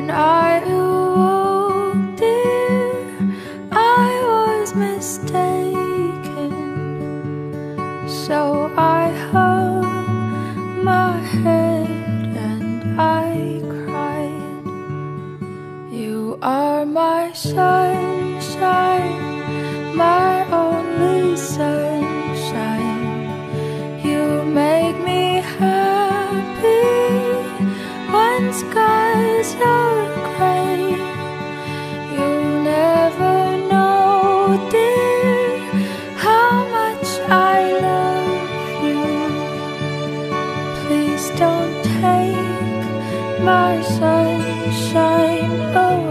when I awoke, dear, I was mistaken. So I hung my head and I cried. You are my sunshine, my only sunshine. You make me happy when sky skies are gray. You never know, dear, how much I love you. Please don't take my sunshine away.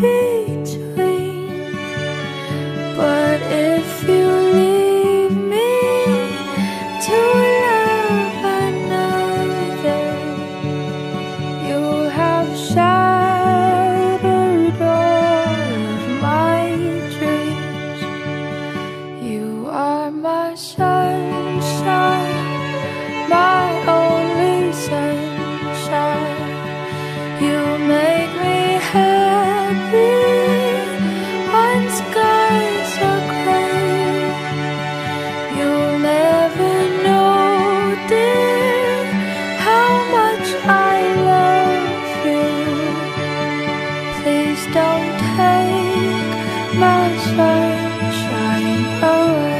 Between. But if you leave me to love another, you'll have shattered all of my dreams. You are my sunshine, my only sunshine. You make Don't take my sunshine away.